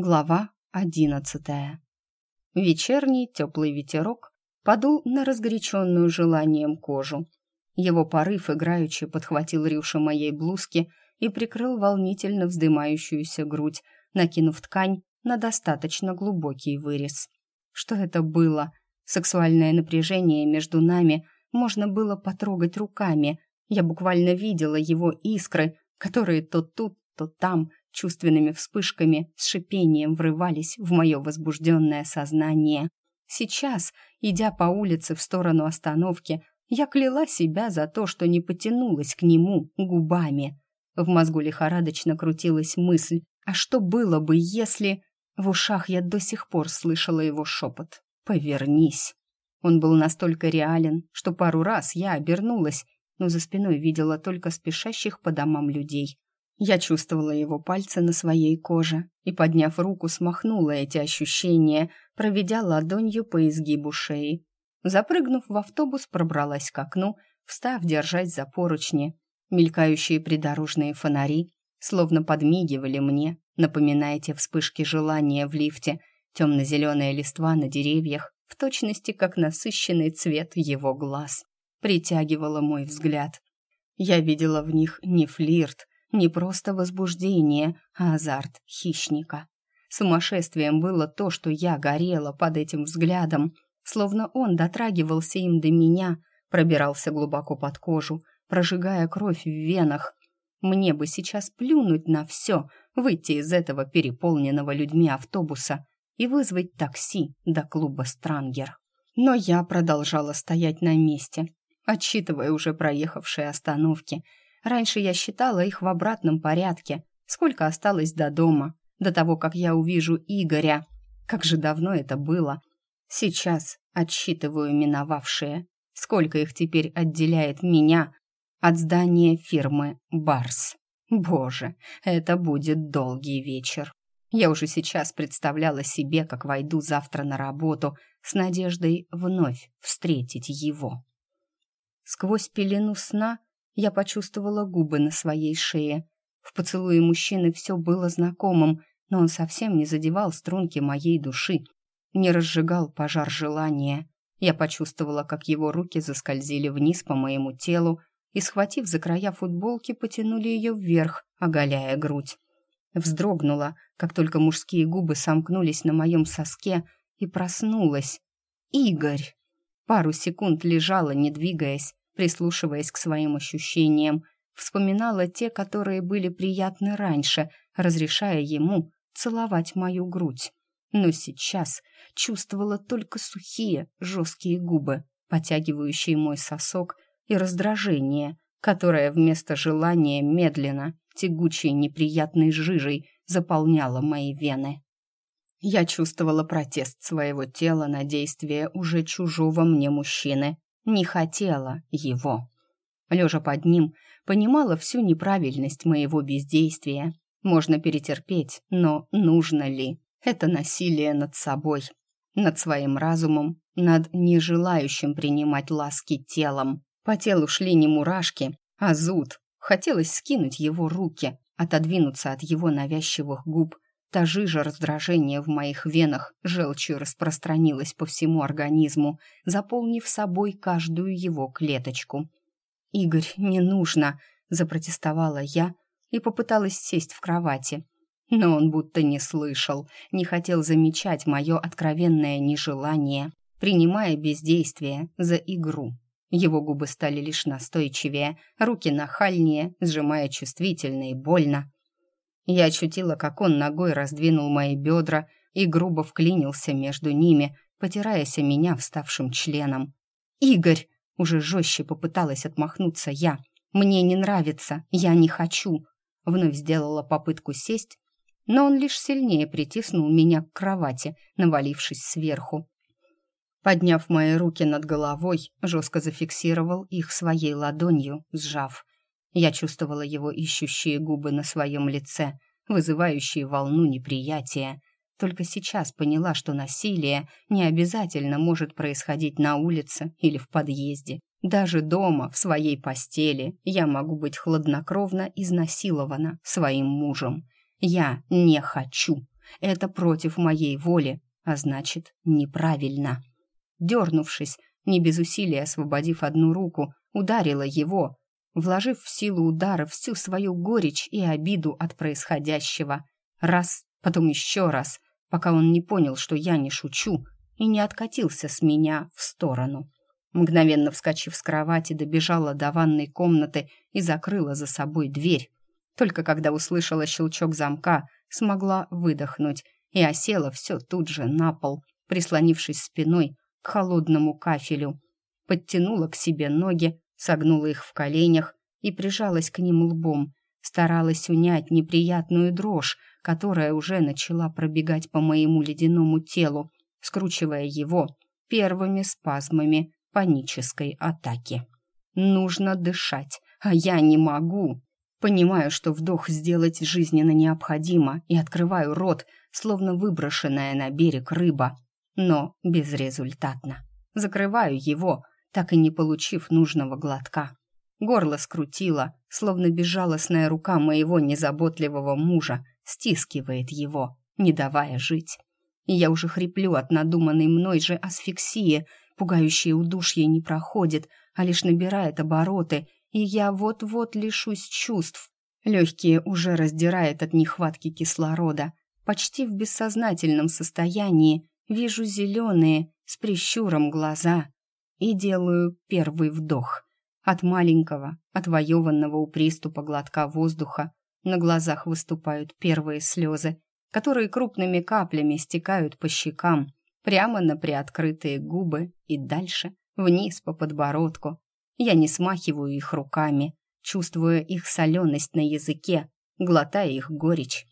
Глава одиннадцатая. Вечерний теплый ветерок подул на разгоряченную желанием кожу. Его порыв играючи подхватил рюши моей блузки и прикрыл волнительно вздымающуюся грудь, накинув ткань на достаточно глубокий вырез. Что это было? Сексуальное напряжение между нами можно было потрогать руками. Я буквально видела его искры, которые то тут, то там чувственными вспышками с шипением врывались в мое возбужденное сознание. Сейчас, идя по улице в сторону остановки, я кляла себя за то, что не потянулась к нему губами. В мозгу лихорадочно крутилась мысль, а что было бы, если... В ушах я до сих пор слышала его шепот. «Повернись». Он был настолько реален, что пару раз я обернулась, но за спиной видела только спешащих по домам людей. Я чувствовала его пальцы на своей коже и, подняв руку, смахнула эти ощущения, проведя ладонью по изгибу шеи. Запрыгнув в автобус, пробралась к окну, встав держать за поручни. Мелькающие придорожные фонари словно подмигивали мне, напоминая те вспышки желания в лифте, темно-зеленая листва на деревьях, в точности как насыщенный цвет его глаз, притягивала мой взгляд. Я видела в них не флирт, не просто возбуждение, а азарт хищника. Сумасшествием было то, что я горела под этим взглядом, словно он дотрагивался им до меня, пробирался глубоко под кожу, прожигая кровь в венах. Мне бы сейчас плюнуть на все, выйти из этого переполненного людьми автобуса и вызвать такси до клуба «Странгер». Но я продолжала стоять на месте, отсчитывая уже проехавшие остановки — Раньше я считала их в обратном порядке. Сколько осталось до дома, до того, как я увижу Игоря. Как же давно это было. Сейчас отсчитываю миновавшие. Сколько их теперь отделяет меня от здания фирмы «Барс». Боже, это будет долгий вечер. Я уже сейчас представляла себе, как войду завтра на работу с надеждой вновь встретить его. Сквозь пелену сна я почувствовала губы на своей шее. В поцелуе мужчины все было знакомым, но он совсем не задевал струнки моей души, не разжигал пожар желания. Я почувствовала, как его руки заскользили вниз по моему телу и, схватив за края футболки, потянули ее вверх, оголяя грудь. Вздрогнула, как только мужские губы сомкнулись на моем соске, и проснулась. «Игорь!» Пару секунд лежала, не двигаясь, прислушиваясь к своим ощущениям, вспоминала те, которые были приятны раньше, разрешая ему целовать мою грудь. Но сейчас чувствовала только сухие, жесткие губы, потягивающие мой сосок, и раздражение, которое вместо желания медленно, тягучей неприятной жижей заполняло мои вены. Я чувствовала протест своего тела на действие уже чужого мне мужчины, не хотела его. Лежа под ним, понимала всю неправильность моего бездействия. Можно перетерпеть, но нужно ли? Это насилие над собой, над своим разумом, над нежелающим принимать ласки телом. По телу шли не мурашки, а зуд. Хотелось скинуть его руки, отодвинуться от его навязчивых губ, Та жижа раздражения в моих венах желчью распространилась по всему организму, заполнив собой каждую его клеточку. «Игорь, не нужно!» — запротестовала я и попыталась сесть в кровати. Но он будто не слышал, не хотел замечать мое откровенное нежелание, принимая бездействие за игру. Его губы стали лишь настойчивее, руки нахальнее, сжимая чувствительно и больно. Я ощутила, как он ногой раздвинул мои бедра и грубо вклинился между ними, потираясь о меня вставшим членом. «Игорь!» — уже жестче попыталась отмахнуться я. «Мне не нравится, я не хочу!» Вновь сделала попытку сесть, но он лишь сильнее притиснул меня к кровати, навалившись сверху. Подняв мои руки над головой, жестко зафиксировал их своей ладонью, сжав. Я чувствовала его ищущие губы на своем лице, вызывающие волну неприятия. Только сейчас поняла, что насилие не обязательно может происходить на улице или в подъезде. Даже дома, в своей постели, я могу быть хладнокровно изнасилована своим мужем. Я не хочу. Это против моей воли, а значит, неправильно. Дернувшись, не без усилия освободив одну руку, ударила его, вложив в силу удара всю свою горечь и обиду от происходящего. Раз, потом еще раз, пока он не понял, что я не шучу, и не откатился с меня в сторону. Мгновенно вскочив с кровати, добежала до ванной комнаты и закрыла за собой дверь. Только когда услышала щелчок замка, смогла выдохнуть и осела все тут же на пол, прислонившись спиной к холодному кафелю. Подтянула к себе ноги, согнула их в коленях и прижалась к ним лбом, старалась унять неприятную дрожь, которая уже начала пробегать по моему ледяному телу, скручивая его первыми спазмами панической атаки. Нужно дышать, а я не могу. Понимаю, что вдох сделать жизненно необходимо, и открываю рот, словно выброшенная на берег рыба, но безрезультатно. Закрываю его, так и не получив нужного глотка. Горло скрутило, словно безжалостная рука моего незаботливого мужа стискивает его, не давая жить. И я уже хриплю от надуманной мной же асфиксии, пугающее удушье не проходит, а лишь набирает обороты, и я вот-вот лишусь чувств. Легкие уже раздирает от нехватки кислорода. Почти в бессознательном состоянии вижу зеленые с прищуром глаза и делаю первый вдох. От маленького, отвоеванного у приступа глотка воздуха на глазах выступают первые слезы, которые крупными каплями стекают по щекам, прямо на приоткрытые губы и дальше, вниз по подбородку. Я не смахиваю их руками, чувствуя их соленость на языке, глотая их горечь.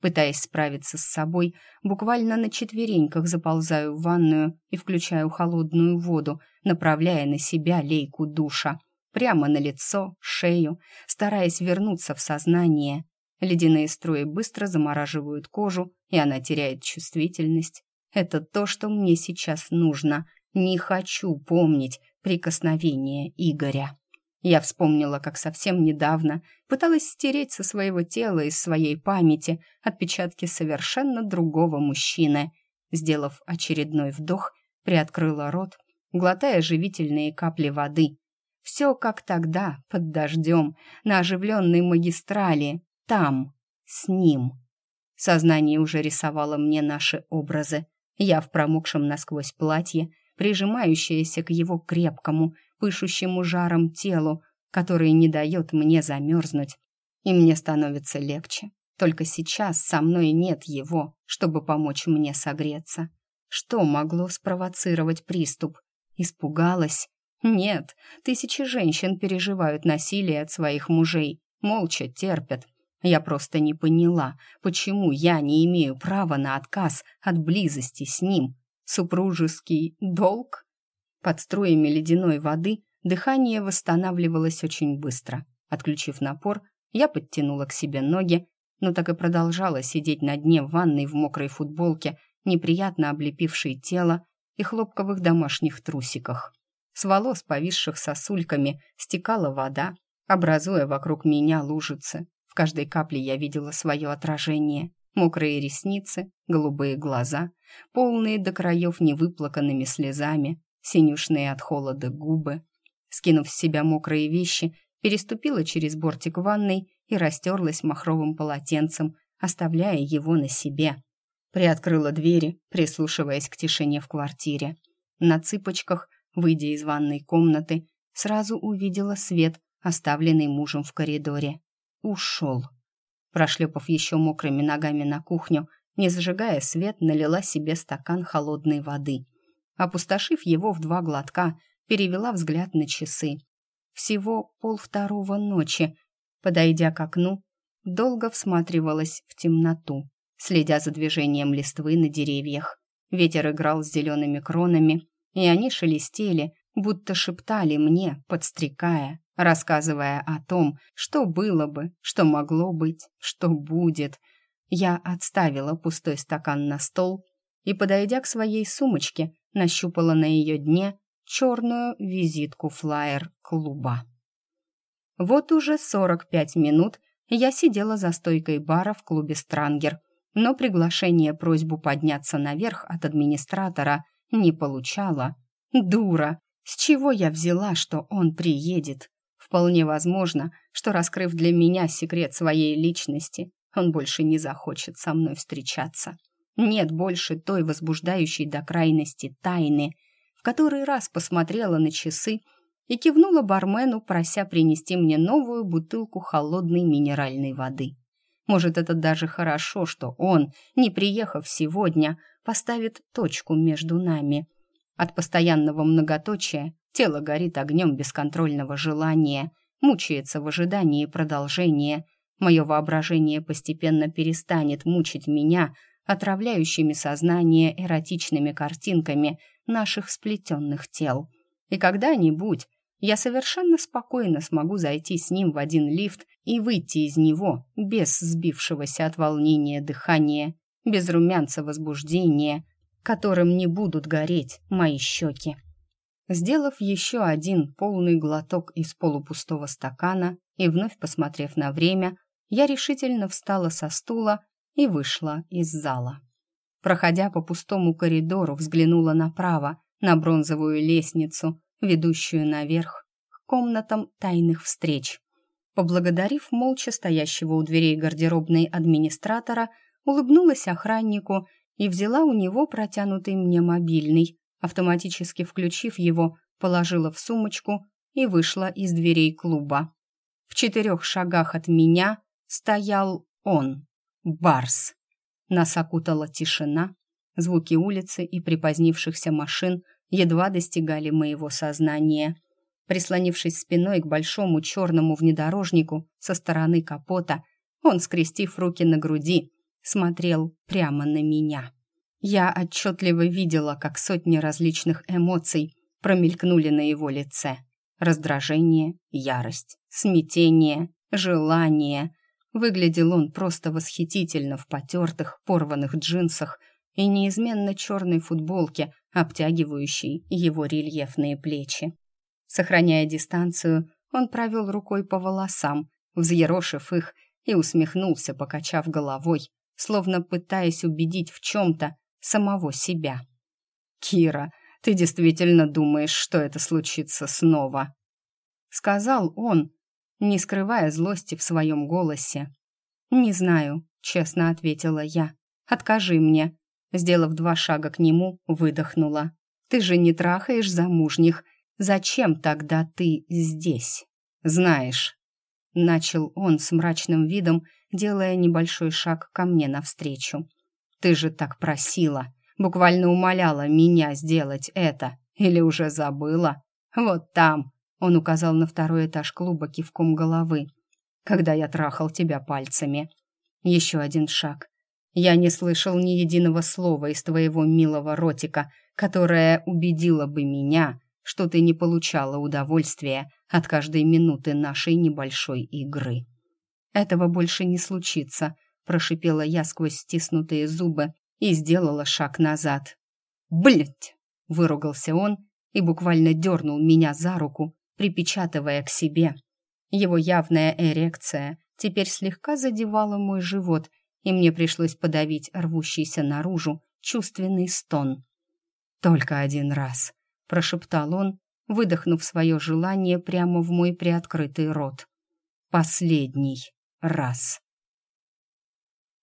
Пытаясь справиться с собой, буквально на четвереньках заползаю в ванную и включаю холодную воду, направляя на себя лейку душа. Прямо на лицо, шею, стараясь вернуться в сознание. Ледяные струи быстро замораживают кожу, и она теряет чувствительность. Это то, что мне сейчас нужно. Не хочу помнить прикосновение Игоря. Я вспомнила, как совсем недавно пыталась стереть со своего тела из своей памяти отпечатки совершенно другого мужчины. Сделав очередной вдох, приоткрыла рот, глотая живительные капли воды. Все как тогда, под дождем, на оживленной магистрали, там, с ним. Сознание уже рисовало мне наши образы. Я в промокшем насквозь платье, прижимающаяся к его крепкому, пышущему жаром телу, который не дает мне замерзнуть. И мне становится легче. Только сейчас со мной нет его, чтобы помочь мне согреться. Что могло спровоцировать приступ? Испугалась? Нет, тысячи женщин переживают насилие от своих мужей, молча терпят. Я просто не поняла, почему я не имею права на отказ от близости с ним. Супружеский долг? Под струями ледяной воды дыхание восстанавливалось очень быстро. Отключив напор, я подтянула к себе ноги, но так и продолжала сидеть на дне ванной в мокрой футболке, неприятно облепившей тело и хлопковых домашних трусиках. С волос, повисших сосульками, стекала вода, образуя вокруг меня лужицы. В каждой капле я видела свое отражение. Мокрые ресницы, голубые глаза, полные до краев невыплаканными слезами, синюшные от холода губы. Скинув с себя мокрые вещи, переступила через бортик ванной и растерлась махровым полотенцем, оставляя его на себе. Приоткрыла двери, прислушиваясь к тишине в квартире. На цыпочках, выйдя из ванной комнаты, сразу увидела свет, оставленный мужем в коридоре. Ушел. Прошлепав еще мокрыми ногами на кухню, не зажигая свет, налила себе стакан холодной воды — Опустошив его в два глотка, перевела взгляд на часы. Всего полвторого ночи. Подойдя к окну, долго всматривалась в темноту, следя за движением листвы на деревьях. Ветер играл с зелеными кронами, и они шелестели, будто шептали мне, подстрекая, рассказывая о том, что было бы, что могло быть, что будет. Я отставила пустой стакан на стол и, подойдя к своей сумочке, нащупала на ее дне черную визитку-флаер клуба. Вот уже 45 минут я сидела за стойкой бара в клубе «Странгер», но приглашение просьбу подняться наверх от администратора не получала. Дура! С чего я взяла, что он приедет? Вполне возможно, что, раскрыв для меня секрет своей личности, он больше не захочет со мной встречаться. Нет больше той возбуждающей до крайности тайны. В который раз посмотрела на часы и кивнула бармену, прося принести мне новую бутылку холодной минеральной воды. Может, это даже хорошо, что он, не приехав сегодня, поставит точку между нами. От постоянного многоточия Тело горит огнем бесконтрольного желания, мучается в ожидании продолжения. Мое воображение постепенно перестанет мучить меня отравляющими сознание эротичными картинками наших сплетенных тел. И когда-нибудь я совершенно спокойно смогу зайти с ним в один лифт и выйти из него без сбившегося от волнения дыхания, без румянца возбуждения, которым не будут гореть мои щеки. Сделав еще один полный глоток из полупустого стакана и вновь посмотрев на время, я решительно встала со стула и вышла из зала. Проходя по пустому коридору, взглянула направо, на бронзовую лестницу, ведущую наверх, к комнатам тайных встреч. Поблагодарив молча стоящего у дверей гардеробной администратора, улыбнулась охраннику и взяла у него протянутый мне мобильный, автоматически включив его, положила в сумочку и вышла из дверей клуба. В четырех шагах от меня стоял он, Барс. Нас окутала тишина, звуки улицы и припозднившихся машин едва достигали моего сознания. Прислонившись спиной к большому черному внедорожнику со стороны капота, он, скрестив руки на груди, смотрел прямо на меня. Я отчетливо видела, как сотни различных эмоций промелькнули на его лице. Раздражение, ярость, смятение, желание. Выглядел он просто восхитительно в потертых, порванных джинсах и неизменно черной футболке, обтягивающей его рельефные плечи. Сохраняя дистанцию, он провел рукой по волосам, взъерошив их, и усмехнулся, покачав головой, словно пытаясь убедить в чем-то самого себя. «Кира, ты действительно думаешь, что это случится снова?» Сказал он, не скрывая злости в своем голосе. «Не знаю», — честно ответила я. «Откажи мне». Сделав два шага к нему, выдохнула. «Ты же не трахаешь замужних. Зачем тогда ты здесь?» «Знаешь», — начал он с мрачным видом, делая небольшой шаг ко мне навстречу. Ты же так просила, буквально умоляла меня сделать это. Или уже забыла? Вот там, он указал на второй этаж клуба кивком головы, когда я трахал тебя пальцами. Еще один шаг. Я не слышал ни единого слова из твоего милого ротика, которое убедило бы меня, что ты не получала удовольствия от каждой минуты нашей небольшой игры. Этого больше не случится, прошипела я сквозь стиснутые зубы и сделала шаг назад. «Блядь!» — выругался он и буквально дернул меня за руку, припечатывая к себе. Его явная эрекция теперь слегка задевала мой живот, и мне пришлось подавить рвущийся наружу чувственный стон. «Только один раз», — прошептал он, выдохнув свое желание прямо в мой приоткрытый рот. «Последний раз».